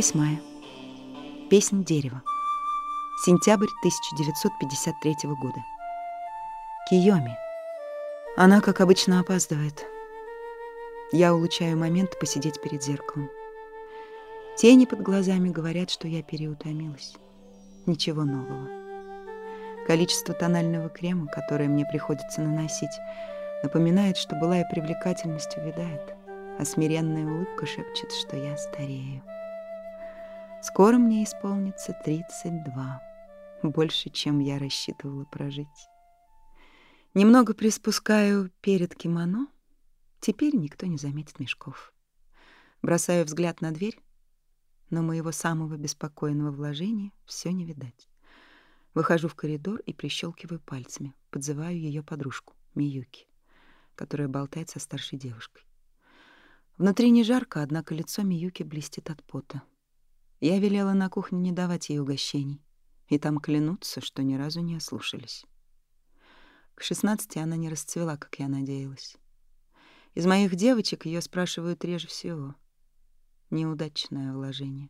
Восьмая. Песнь дерева. Сентябрь 1953 года. Киоми. Она, как обычно, опаздывает. Я улучшаю момент посидеть перед зеркалом. Тени под глазами говорят, что я переутомилась. Ничего нового. Количество тонального крема, которое мне приходится наносить, напоминает, что былая привлекательность увядает, а смиренная улыбка шепчет, что я старею. Скоро мне исполнится 32. Больше, чем я рассчитывала прожить. Немного приспускаю перед кимоно. Теперь никто не заметит мешков. Бросаю взгляд на дверь, но моего самого беспокойного вложения все не видать. Выхожу в коридор и прищелкиваю пальцами, подзываю ее подружку, Миюки, которая болтает со старшей девушкой. Внутри не жарко, однако лицо Миюки блестит от пота. Я велела на кухне не давать ей угощений, и там клянутся, что ни разу не ослушались. К шестнадцати она не расцвела, как я надеялась. Из моих девочек ее спрашивают реже всего. Неудачное вложение.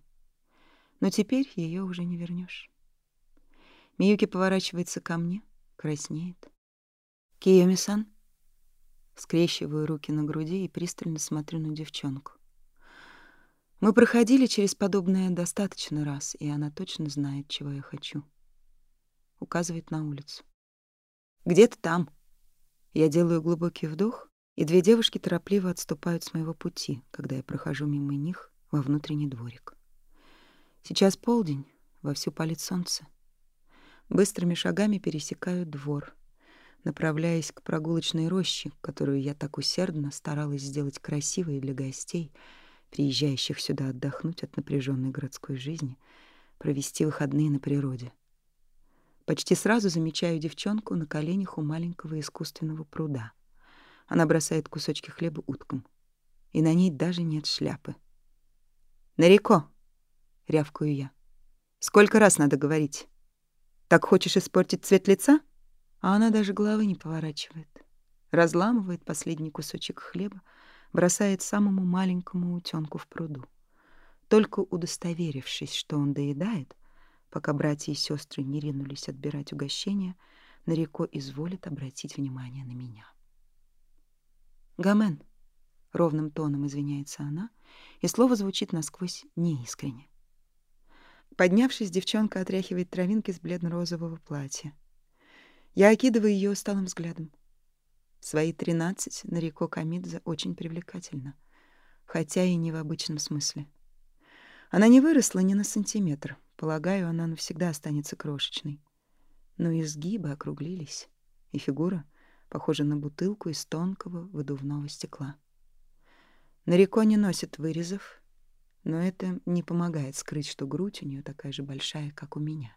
Но теперь ее уже не вернешь. Миюки поворачивается ко мне, краснеет. «Киоми-сан?» Скрещиваю руки на груди и пристально смотрю на девчонку. Мы проходили через подобное достаточно раз, и она точно знает, чего я хочу. Указывает на улицу. «Где-то там». Я делаю глубокий вдох, и две девушки торопливо отступают с моего пути, когда я прохожу мимо них во внутренний дворик. Сейчас полдень, вовсю палит солнце. Быстрыми шагами пересекаю двор, направляясь к прогулочной роще, которую я так усердно старалась сделать красивой для гостей — приезжающих сюда отдохнуть от напряженной городской жизни, провести выходные на природе. Почти сразу замечаю девчонку на коленях у маленького искусственного пруда. Она бросает кусочки хлеба уткам, и на ней даже нет шляпы. «Нареко!» — рявкаю я. «Сколько раз надо говорить? Так хочешь испортить цвет лица?» А она даже головы не поворачивает. Разламывает последний кусочек хлеба, бросает самому маленькому утёнку в пруду. Только удостоверившись, что он доедает, пока братья и сестры не ринулись отбирать угощения, Нареко изволит обратить внимание на меня. «Гамен», — ровным тоном извиняется она, и слово звучит насквозь неискренне. Поднявшись, девчонка отряхивает травинки с бледно-розового платья. Я окидываю ее усталым взглядом. Свои тринадцать Нарико Камидзе очень привлекательна, хотя и не в обычном смысле. Она не выросла ни на сантиметр. Полагаю, она навсегда останется крошечной. Но изгибы округлились, и фигура похожа на бутылку из тонкого выдувного стекла. Нарико не носит вырезов, но это не помогает скрыть, что грудь у нее такая же большая, как у меня.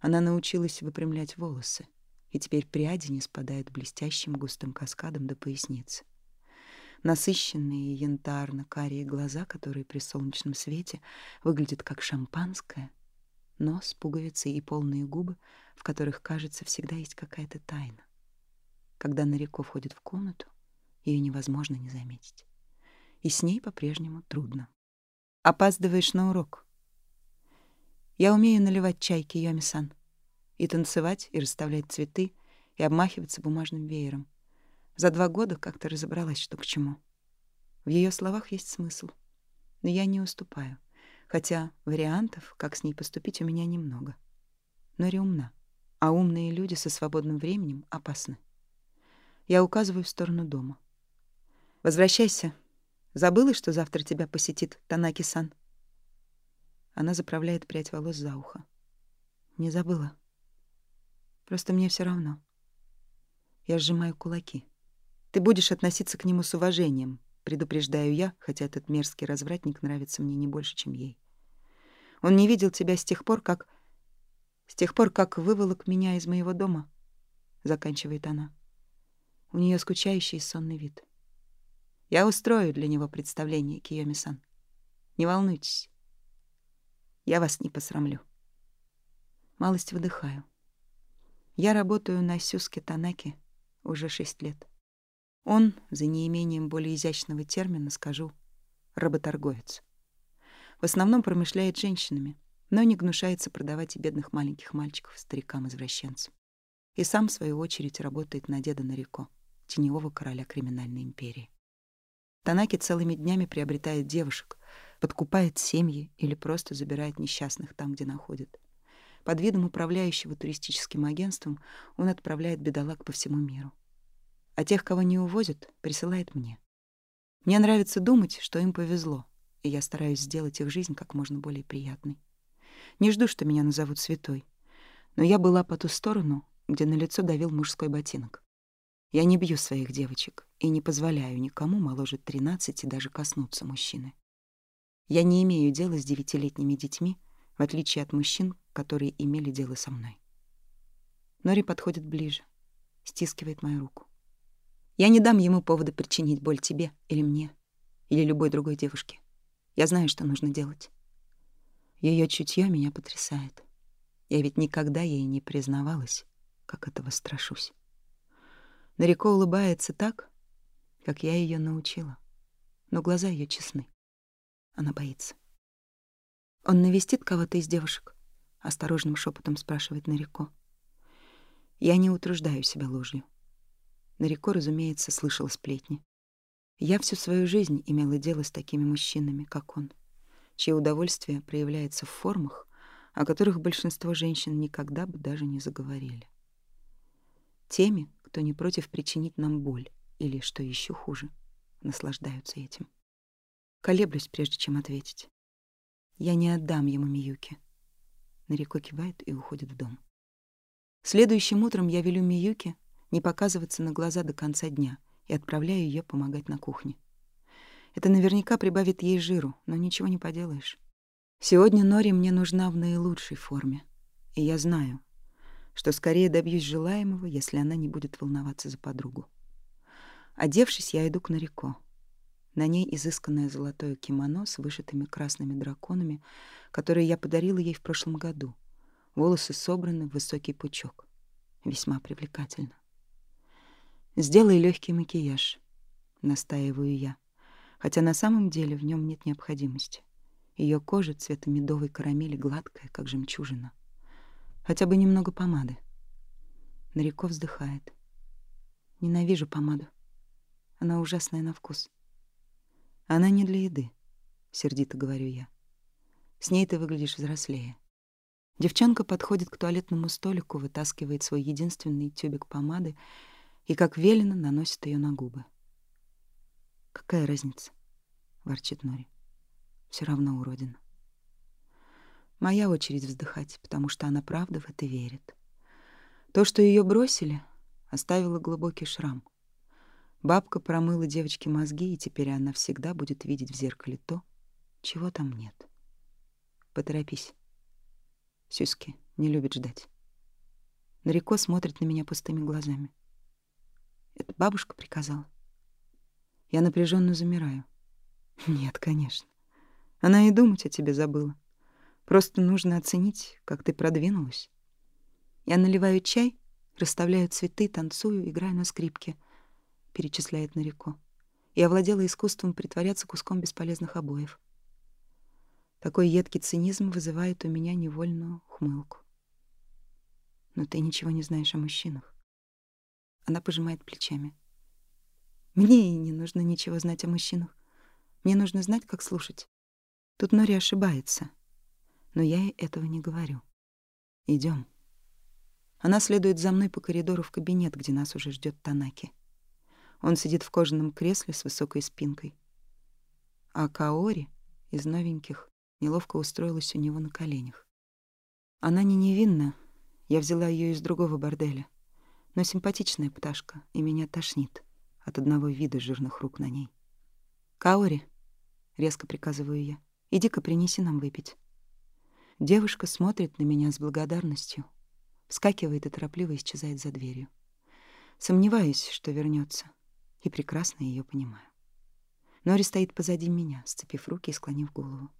Она научилась выпрямлять волосы, и теперь пряди не спадают блестящим густым каскадом до поясницы. Насыщенные янтарно-карие глаза, которые при солнечном свете выглядят как шампанское, нос, пуговицы и полные губы, в которых, кажется, всегда есть какая-то тайна. Когда Нареко входит в комнату, ее невозможно не заметить. И с ней по-прежнему трудно. Опаздываешь на урок. Я умею наливать чай, Киоми-сан и танцевать, и расставлять цветы, и обмахиваться бумажным веером. За два года как-то разобралась, что к чему. В ее словах есть смысл. Но я не уступаю, хотя вариантов, как с ней поступить, у меня немного. Нори умна, а умные люди со свободным временем опасны. Я указываю в сторону дома. «Возвращайся. Забыла, что завтра тебя посетит Танаки-сан?» Она заправляет прядь волос за ухо. «Не забыла». Просто мне все равно. Я сжимаю кулаки. Ты будешь относиться к нему с уважением, предупреждаю я, хотя этот мерзкий развратник нравится мне не больше, чем ей. Он не видел тебя с тех пор, как... С тех пор, как выволок меня из моего дома, заканчивает она. У нее скучающий сонный вид. Я устрою для него представление, Киоми-сан. Не волнуйтесь. Я вас не посрамлю. Малость выдыхаю. Я работаю на Сюске Танаки уже шесть лет. Он, за неимением более изящного термина, скажу, работорговец. В основном промышляет женщинами, но не гнушается продавать и бедных маленьких мальчиков старикам-извращенцам. И сам, в свою очередь, работает на деда Нарико, теневого короля криминальной империи. Танаки целыми днями приобретает девушек, подкупает семьи или просто забирает несчастных там, где находит. Под видом управляющего туристическим агентством он отправляет бедолаг по всему миру. А тех, кого не увозят, присылает мне. Мне нравится думать, что им повезло, и я стараюсь сделать их жизнь как можно более приятной. Не жду, что меня назовут святой, но я была по ту сторону, где на лицо давил мужской ботинок. Я не бью своих девочек и не позволяю никому моложе 13 даже коснуться мужчины. Я не имею дела с девятилетними детьми, в отличие от мужчин, которые имели дело со мной. Нори подходит ближе, стискивает мою руку. Я не дам ему повода причинить боль тебе или мне, или любой другой девушке. Я знаю, что нужно делать. Ее чутье меня потрясает. Я ведь никогда ей не признавалась, как этого страшусь. Нареко улыбается так, как я ее научила, но глаза ее честны. Она боится. Он навестит кого-то из девушек? Осторожным шепотом спрашивает Нареко. Я не утруждаю себя ложью. Нареко, разумеется, слышала сплетни. Я всю свою жизнь имела дело с такими мужчинами, как он, чье удовольствие проявляется в формах, о которых большинство женщин никогда бы даже не заговорили. Теми, кто не против причинить нам боль или, что еще хуже, наслаждаются этим. Колеблюсь, прежде чем ответить. Я не отдам ему Миюки. Нарико кивает и уходит в дом. Следующим утром я велю Миюке не показываться на глаза до конца дня и отправляю ее помогать на кухне. Это наверняка прибавит ей жиру, но ничего не поделаешь. Сегодня Нори мне нужна в наилучшей форме, и я знаю, что скорее добьюсь желаемого, если она не будет волноваться за подругу. Одевшись, я иду к Нарико. На ней изысканное золотое кимоно с вышитыми красными драконами, которые я подарила ей в прошлом году. Волосы собраны в высокий пучок. Весьма привлекательно. «Сделай легкий макияж», — настаиваю я, хотя на самом деле в нем нет необходимости. Ее кожа цвета медовой карамели гладкая, как жемчужина. Хотя бы немного помады. Нареко вздыхает. Ненавижу помаду. Она ужасная на вкус. Она не для еды, сердито говорю я. С ней ты выглядишь взрослее. Девчонка подходит к туалетному столику, вытаскивает свой единственный тюбик помады и, как велено, наносит ее на губы. «Какая разница?» — ворчит Нори. Все равно уродина». Моя очередь вздыхать, потому что она правда в это верит. То, что ее бросили, оставило глубокий шрам — Бабка промыла девочке мозги, и теперь она всегда будет видеть в зеркале то, чего там нет. Поторопись. Сюськи не любит ждать. Нареко смотрит на меня пустыми глазами. Это бабушка приказала. Я напряженно замираю. Нет, конечно. Она и думать о тебе забыла. Просто нужно оценить, как ты продвинулась. Я наливаю чай, расставляю цветы, танцую, играю на скрипке — перечисляет Нарико, и овладела искусством притворяться куском бесполезных обоев. Такой едкий цинизм вызывает у меня невольную хмылку. Но ты ничего не знаешь о мужчинах. Она пожимает плечами. Мне и не нужно ничего знать о мужчинах. Мне нужно знать, как слушать. Тут Нори ошибается. Но я ей этого не говорю. Идем. Она следует за мной по коридору в кабинет, где нас уже ждет Танаки. Он сидит в кожаном кресле с высокой спинкой. А Каори из новеньких неловко устроилась у него на коленях. Она не невинна, я взяла ее из другого борделя, но симпатичная пташка, и меня тошнит от одного вида жирных рук на ней. «Каори», — резко приказываю я, — «иди-ка принеси нам выпить». Девушка смотрит на меня с благодарностью, вскакивает и торопливо исчезает за дверью. Сомневаюсь, что вернется и прекрасно ее понимаю. Нори стоит позади меня, сцепив руки и склонив голову.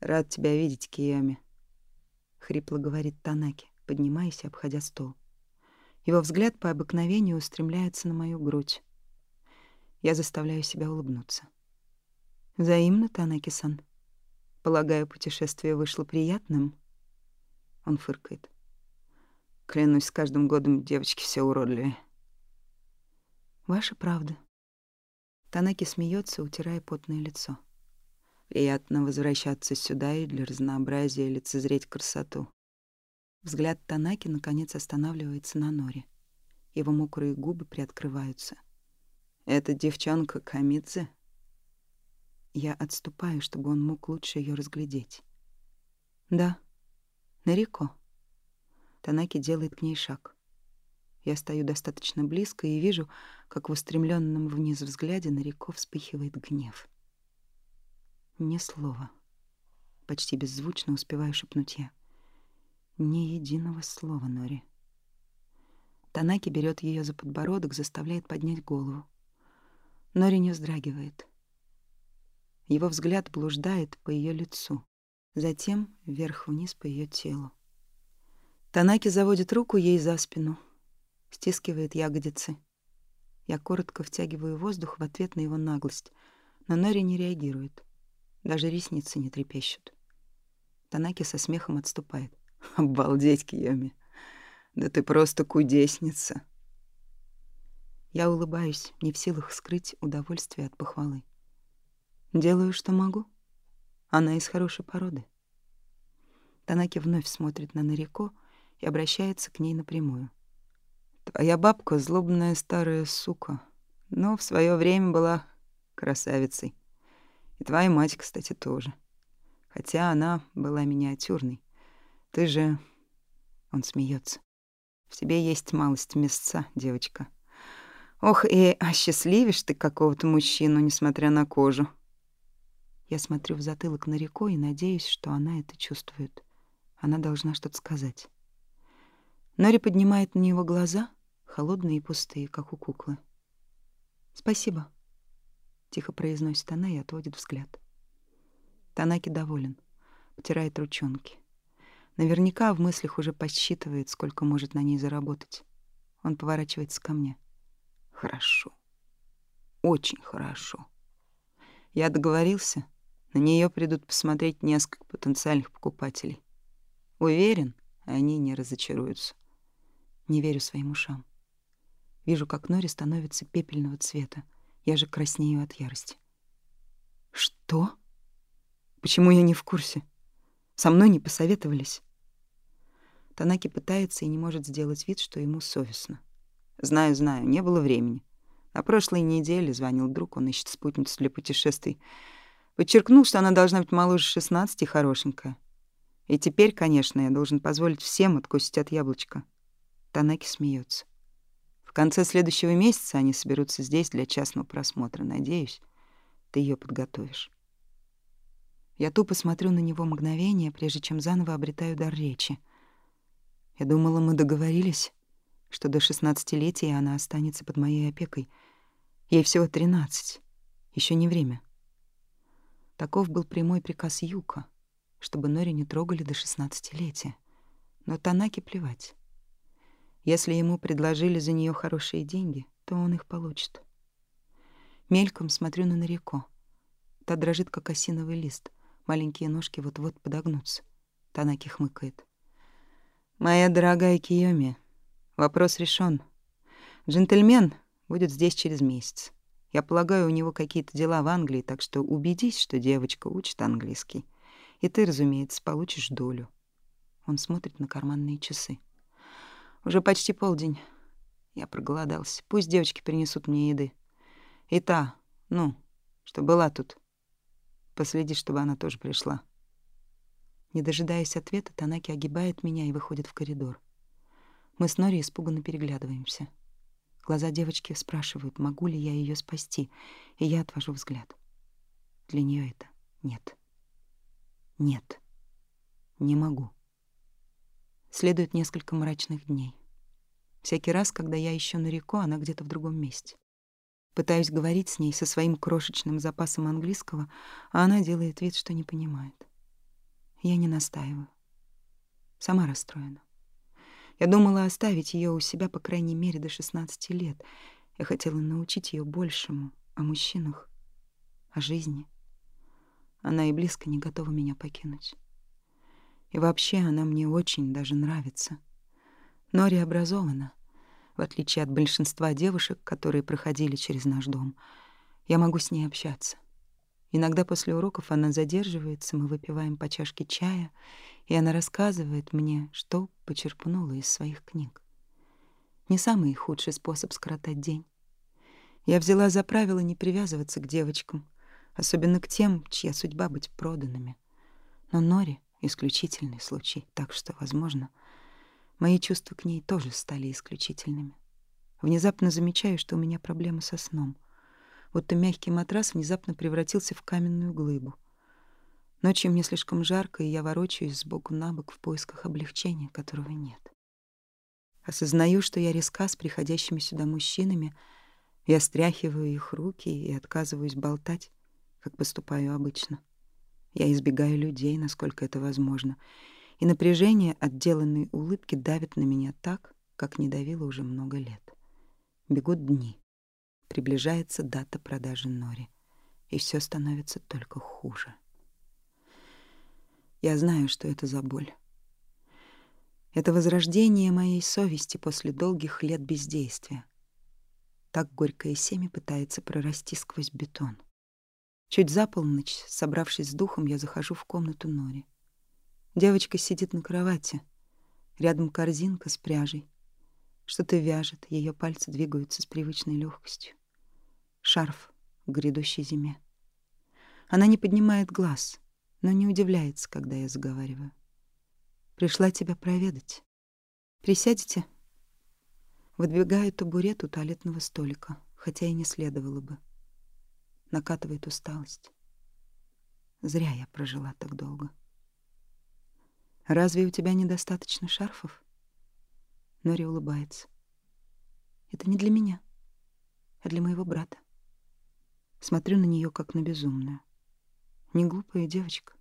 «Рад тебя видеть, Киями», — хрипло говорит Танаки, поднимаясь и обходя стол. Его взгляд по обыкновению устремляется на мою грудь. Я заставляю себя улыбнуться. «Взаимно, Танаки-сан». Полагаю, путешествие вышло приятным? Он фыркает. Клянусь, с каждым годом девочки все уродливее. Ваша правда. Танаки смеется, утирая потное лицо. Приятно возвращаться сюда и для разнообразия лицезреть красоту. Взгляд Танаки наконец останавливается на Норе. Его мокрые губы приоткрываются. «Это девчонка Камидзе?» Я отступаю, чтобы он мог лучше ее разглядеть. «Да, Нарико». Танаки делает к ней шаг. Я стою достаточно близко и вижу, как в устремленном вниз взгляде Нарико вспыхивает гнев. Ни слова. Почти беззвучно успеваю шепнуть я. Ни единого слова, Нори. Танаки берет ее за подбородок, заставляет поднять голову. Нори не вздрагивает. Его взгляд блуждает по ее лицу, затем вверх-вниз по ее телу. Танаки заводит руку ей за спину, стискивает ягодицы. Я коротко втягиваю воздух в ответ на его наглость, но Нори не реагирует. Даже ресницы не трепещут. Танаки со смехом отступает. «Обалдеть, Киоми! Да ты просто кудесница!» Я улыбаюсь, не в силах скрыть удовольствие от похвалы. Делаю, что могу. Она из хорошей породы. Танаки вновь смотрит на Нарико, и обращается к ней напрямую. «Твоя бабка — злобная старая сука, но в свое время была красавицей. И твоя мать, кстати, тоже. Хотя она была миниатюрной. Ты же...» Он смеется. «В тебе есть малость мясца, девочка. Ох, и осчастливишь ты какого-то мужчину, несмотря на кожу». Я смотрю в затылок на реку и надеюсь, что она это чувствует. Она должна что-то сказать. Нори поднимает на него глаза, холодные и пустые, как у куклы. «Спасибо», — тихо произносит она и отводит взгляд. Танаки доволен, потирает ручонки. Наверняка в мыслях уже подсчитывает, сколько может на ней заработать. Он поворачивается ко мне. «Хорошо. Очень хорошо. Я договорился. На нее придут посмотреть несколько потенциальных покупателей. Уверен, они не разочаруются. Не верю своим ушам. Вижу, как Нори становится пепельного цвета. Я же краснею от ярости. Что? Почему я не в курсе? Со мной не посоветовались. Танаки пытается и не может сделать вид, что ему совестно. Знаю, знаю, не было времени. На прошлой неделе звонил друг, он ищет спутницу для путешествий. Подчеркнул, что она должна быть моложе 16 и хорошенькая. И теперь, конечно, я должен позволить всем откусить от яблочка. Танаки смеется. В конце следующего месяца они соберутся здесь для частного просмотра. Надеюсь, ты ее подготовишь. Я тупо смотрю на него мгновение, прежде чем заново обретаю дар речи. Я думала, мы договорились, что до шестнадцатилетия она останется под моей опекой. Ей всего тринадцать. Еще не время. Таков был прямой приказ Юка, чтобы Нори не трогали до шестнадцатилетия. Но Танаки плевать. Если ему предложили за нее хорошие деньги, то он их получит. Мельком смотрю на Нарико. Та дрожит, как осиновый лист. Маленькие ножки вот-вот подогнутся. Танаки хмыкает. «Моя дорогая Киоми, вопрос решен. Джентльмен будет здесь через месяц. Я полагаю, у него какие-то дела в Англии, так что убедись, что девочка учит английский. И ты, разумеется, получишь долю». Он смотрит на карманные часы. Уже почти полдень. Я проголодался. Пусть девочки принесут мне еды. И та, ну, что была тут. Последи, чтобы она тоже пришла. Не дожидаясь ответа, Танаки огибает меня и выходит в коридор. Мы с Нори испуганно переглядываемся. Глаза девочки спрашивают, могу ли я ее спасти, и я отвожу взгляд. Для нее это нет. Нет. Не могу. Следует несколько мрачных дней. Всякий раз, когда я ищу на реку, она где-то в другом месте. Пытаюсь говорить с ней со своим крошечным запасом английского, а она делает вид, что не понимает. Я не настаиваю. Сама расстроена. Я думала оставить ее у себя, по крайней мере, до 16 лет. Я хотела научить ее большему о мужчинах, о жизни. Она и близко не готова меня покинуть. И вообще она мне очень даже нравится. Нори образована. В отличие от большинства девушек, которые проходили через наш дом, я могу с ней общаться. Иногда после уроков она задерживается, мы выпиваем по чашке чая, и она рассказывает мне, что почерпнула из своих книг. Не самый худший способ скоротать день. Я взяла за правило не привязываться к девочкам, особенно к тем, чья судьба быть проданными. Но Нори — исключительный случай, так что, возможно, мои чувства к ней тоже стали исключительными. Внезапно замечаю, что у меня проблемы со сном. И мягкий матрас внезапно превратился в каменную глыбу. Ночью мне слишком жарко, и я ворочаюсь сбоку на бок в поисках облегчения, которого нет. Осознаю, что я резка с приходящими сюда мужчинами, я стряхиваю их руки и отказываюсь болтать, как поступаю обычно. Я избегаю людей, насколько это возможно, и напряжение отделанной улыбки давит на меня так, как не давило уже много лет. Бегут дни. Приближается дата продажи Нори, и все становится только хуже. Я знаю, что это за боль. Это возрождение моей совести после долгих лет бездействия. Так горькое семя пытается прорасти сквозь бетон. Чуть за полночь, собравшись с духом, я захожу в комнату Нори. Девочка сидит на кровати. Рядом корзинка с пряжей. Что-то вяжет, ее пальцы двигаются с привычной легкостью. Шарф к грядущей зиме. Она не поднимает глаз, но не удивляется, когда я заговариваю. «Пришла тебя проведать. Присядете?» Выдвигаю табурет у туалетного столика, хотя и не следовало бы накатывает усталость. Зря я прожила так долго. «Разве у тебя недостаточно шарфов?» Нори улыбается. «Это не для меня, а для моего брата. Смотрю на нее как на безумную. Не глупая девочка.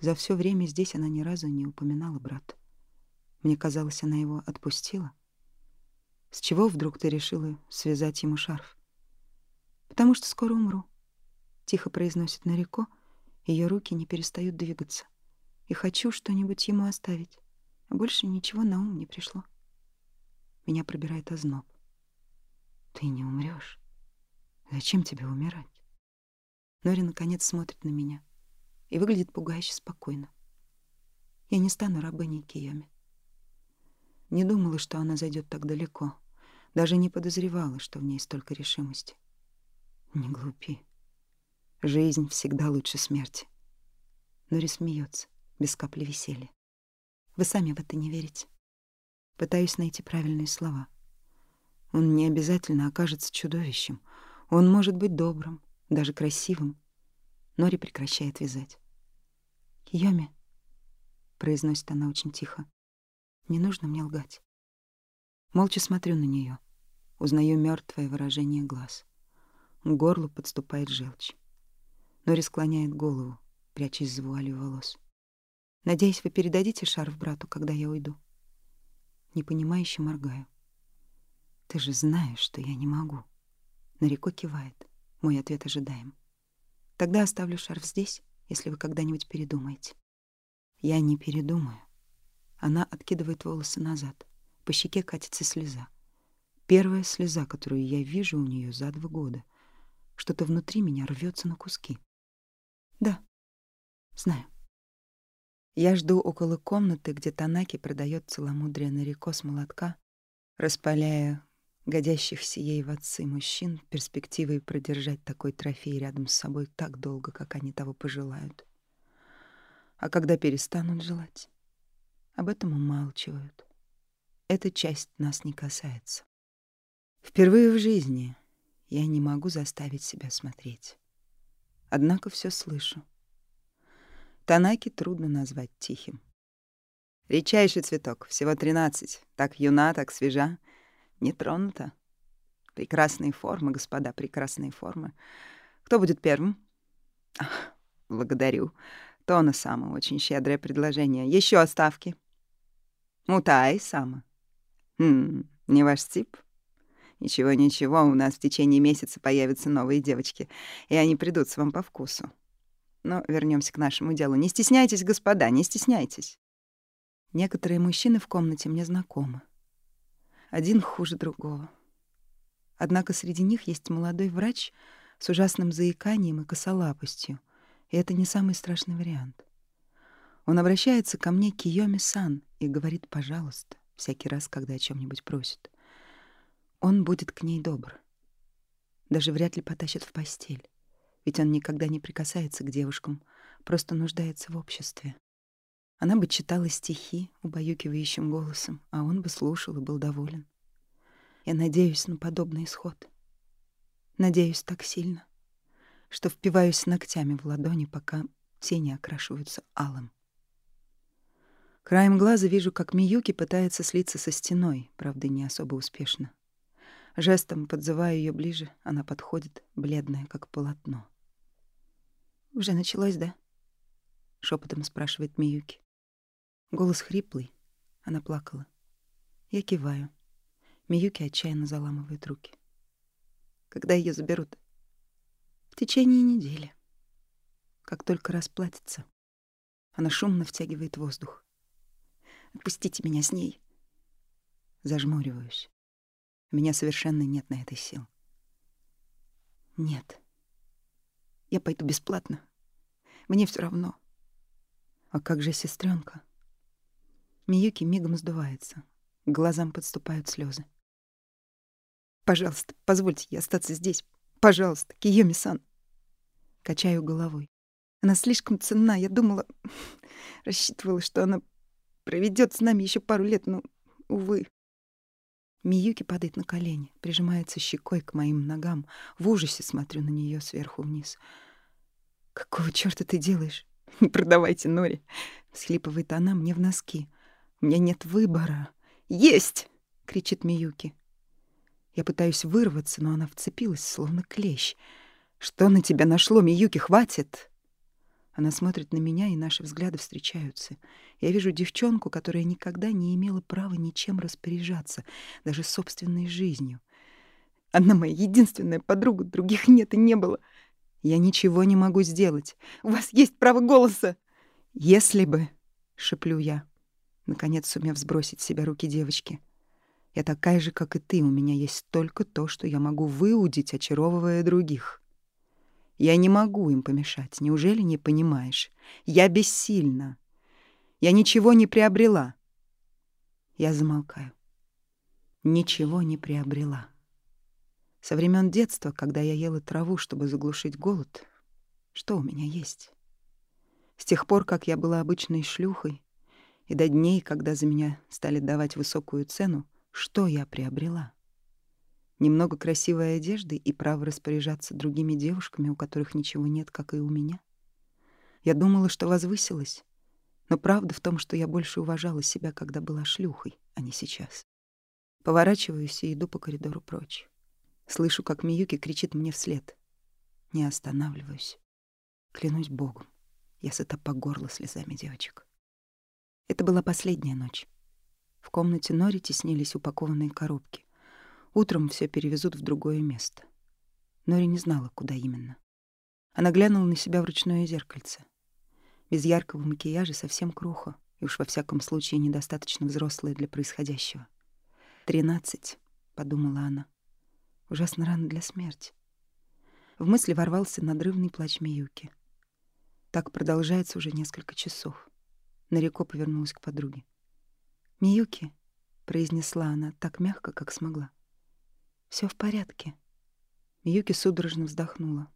За все время здесь она ни разу не упоминала брата. Мне казалось, она его отпустила. С чего вдруг ты решила связать ему шарф? Потому что скоро умру. Тихо произносит Нарико, ее руки не перестают двигаться. И хочу что-нибудь ему оставить. Больше ничего на ум не пришло. Меня пробирает озноб. Ты не умрешь. Зачем тебе умирать? Нори наконец смотрит на меня и выглядит пугающе спокойно. Я не стану рабыней Киоми. Не думала, что она зайдет так далеко. Даже не подозревала, что в ней столько решимости. Не глупи. Жизнь всегда лучше смерти. Нори смеется, без капли веселья. Вы сами в это не верите. Пытаюсь найти правильные слова. Он не обязательно окажется чудовищем. Он может быть добрым, даже красивым. Нори прекращает вязать. «Киоми», — произносит она очень тихо, — «не нужно мне лгать». Молча смотрю на нее, узнаю мертвое выражение глаз. К горлу подступает желчь. Нори склоняет голову, прячась за вуалью волос. «Надеюсь, вы передадите шарф брату, когда я уйду?» Непонимающе моргаю. «Ты же знаешь, что я не могу». Нарико кивает. Мой ответ ожидаем. «Тогда оставлю шарф здесь, если вы когда-нибудь передумаете». «Я не передумаю». Она откидывает волосы назад. По щеке катится слеза. Первая слеза, которую я вижу у нее за два года. Что-то внутри меня рвется на куски. Да, знаю. Я жду около комнаты, где Танаки продает целомудрие Нарико с молотка, распаляя годящихся ей в отцы мужчин перспективой продержать такой трофей рядом с собой так долго, как они того пожелают. А когда перестанут желать, об этом умалчивают. Эта часть нас не касается. Впервые в жизни я не могу заставить себя смотреть. Однако все слышу. Танаки трудно назвать тихим. Редчайший цветок, всего тринадцать. Так юна, так свежа, не тронута. Прекрасные формы, господа, прекрасные формы. Кто будет первым? Ах, благодарю. Тона Сама, очень щедрое предложение. Еще оставки. Мутай Сама. Хм, не ваш тип? — Ничего, ничего, у нас в течение месяца появятся новые девочки, и они придутся вам по вкусу. Но вернемся к нашему делу. Не стесняйтесь, господа, не стесняйтесь. Некоторые мужчины в комнате мне знакомы. Один хуже другого. Однако среди них есть молодой врач с ужасным заиканием и косолапостью, и это не самый страшный вариант. Он обращается ко мне Киоми-сан и говорит «пожалуйста» всякий раз, когда о чем нибудь просит. Он будет к ней добр. Даже вряд ли потащит в постель, ведь он никогда не прикасается к девушкам, просто нуждается в обществе. Она бы читала стихи убаюкивающим голосом, а он бы слушал и был доволен. Я надеюсь на подобный исход. Надеюсь так сильно, что впиваюсь ногтями в ладони, пока тени окрашиваются алым. Краем глаза вижу, как Миюки пытается слиться со стеной, правда, не особо успешно. Жестом подзываю ее ближе, она подходит, бледная, как полотно. «Уже началось, да?» — шепотом спрашивает Миюки. Голос хриплый. Она плакала. Я киваю. Миюки отчаянно заламывает руки. Когда ее заберут? В течение недели. Как только расплатится. Она шумно втягивает воздух. Отпустите меня с ней. Зажмуриваюсь. У меня совершенно нет на это сил. Нет. Я пойду бесплатно. Мне все равно. А как же сестренка? Миюки мигом сдувается. К глазам подступают слезы. «Пожалуйста, позвольте ей остаться здесь. Пожалуйста, Киёми-сан». Качаю головой. Она слишком ценна. Я думала, рассчитывала, что она проведет с нами еще пару лет, но, увы. Миюки падает на колени, прижимается щекой к моим ногам. В ужасе смотрю на нее сверху вниз. «Какого чёрта ты делаешь? Не продавайте Нори!» — всхлипывает она мне в носки. У меня нет выбора. Есть! кричит Миюки. Я пытаюсь вырваться, но она вцепилась, словно клещ. Что на тебя нашло, Миюки, хватит! Она смотрит на меня, и наши взгляды встречаются. Я вижу девчонку, которая никогда не имела права ничем распоряжаться, даже собственной жизнью. Она моя единственная подруга, других нет и не было. Я ничего не могу сделать. У вас есть право голоса. Если бы, шеплю я наконец сумев сбросить с себя руки девочки. Я такая же, как и ты, у меня есть только то, что я могу выудить, очаровывая других. Я не могу им помешать, неужели не понимаешь? Я бессильна. Я ничего не приобрела. Я замолкаю. Ничего не приобрела. Со времен детства, когда я ела траву, чтобы заглушить голод, что у меня есть? С тех пор, как я была обычной шлюхой, и до дней, когда за меня стали давать высокую цену, что я приобрела? Немного красивой одежды и право распоряжаться другими девушками, у которых ничего нет, как и у меня? Я думала, что возвысилась, но правда в том, что я больше уважала себя, когда была шлюхой, а не сейчас. Поворачиваюсь и иду по коридору прочь. Слышу, как Миюки кричит мне вслед. Не останавливаюсь. Клянусь Богом, я сыта по горло слезами девочек. Это была последняя ночь. В комнате Нори теснились упакованные коробки. Утром все перевезут в другое место. Нори не знала, куда именно. Она глянула на себя в ручное зеркальце. Без яркого макияжа совсем круха, и уж во всяком случае недостаточно взрослая для происходящего. «Тринадцать», — подумала она. «Ужасно рано для смерти». В мысли ворвался надрывный плач Миюки. Так продолжается уже несколько часов. Нареко повернулась к подруге. «Миюки», — произнесла она так мягко, как смогла. Все в порядке». Миюки судорожно вздохнула.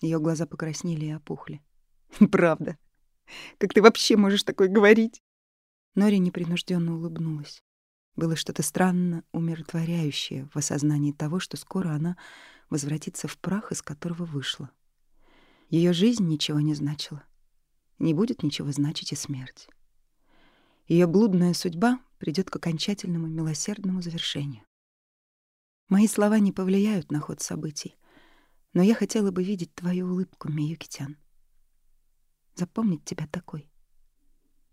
Ее глаза покраснели и опухли. «Правда? Как ты вообще можешь такое говорить?» Нори непринужденно улыбнулась. Было что-то странно умиротворяющее в осознании того, что скоро она возвратится в прах, из которого вышла. Ее жизнь ничего не значила не будет ничего значить и смерть. Ее блудная судьба придет к окончательному милосердному завершению. Мои слова не повлияют на ход событий, но я хотела бы видеть твою улыбку, Миюкитян. Запомнить тебя такой.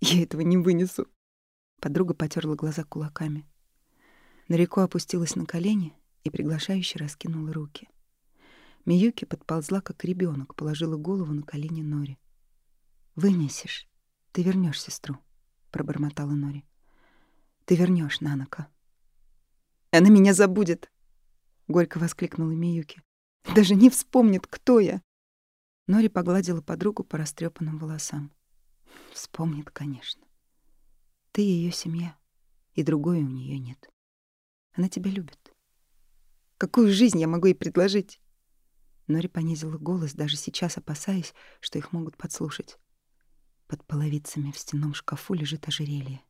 Я этого не вынесу. Подруга потерла глаза кулаками. Нареко опустилась на колени и приглашающе раскинула руки. Миюки подползла, как ребенок, положила голову на колени Нори. «Вынесешь. Ты вернешь сестру», — пробормотала Нори. «Ты вернешь Нанака». «Она меня забудет!» — горько воскликнула Миюки. «Даже не вспомнит, кто я!» Нори погладила подругу по растрепанным волосам. «Вспомнит, конечно. Ты ее семья, и другой у нее нет. Она тебя любит. Какую жизнь я могу ей предложить?» Нори понизила голос, даже сейчас опасаясь, что их могут подслушать. Под половицами в стенном шкафу лежит ожерелье.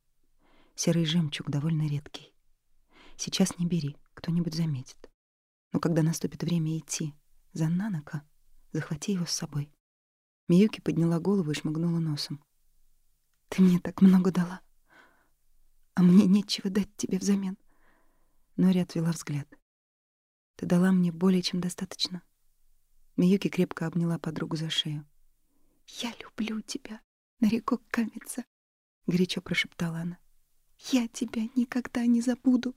Серый жемчуг довольно редкий. Сейчас не бери, кто-нибудь заметит. Но когда наступит время идти за Нанака, захвати его с собой. Миюки подняла голову и шмыгнула носом. «Ты мне так много дала, а мне нечего дать тебе взамен». Нори отвела взгляд. «Ты дала мне более чем достаточно». Миюки крепко обняла подругу за шею. «Я люблю тебя», Нареко Камица, — горячо прошептала она. «Я тебя никогда не забуду».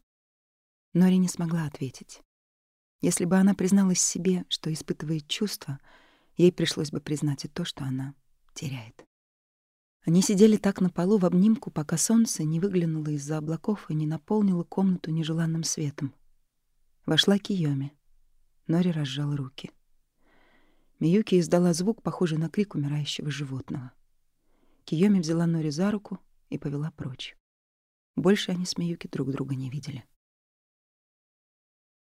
Нори не смогла ответить. Если бы она призналась себе, что испытывает чувства, ей пришлось бы признать и то, что она теряет. Они сидели так на полу в обнимку, пока солнце не выглянуло из-за облаков и не наполнило комнату нежеланным светом. Вошла Киоми. Нори разжал руки. Миюки издала звук, похожий на крик умирающего животного. Киоми взяла Нори за руку и повела прочь. Больше они с Миюки друг друга не видели.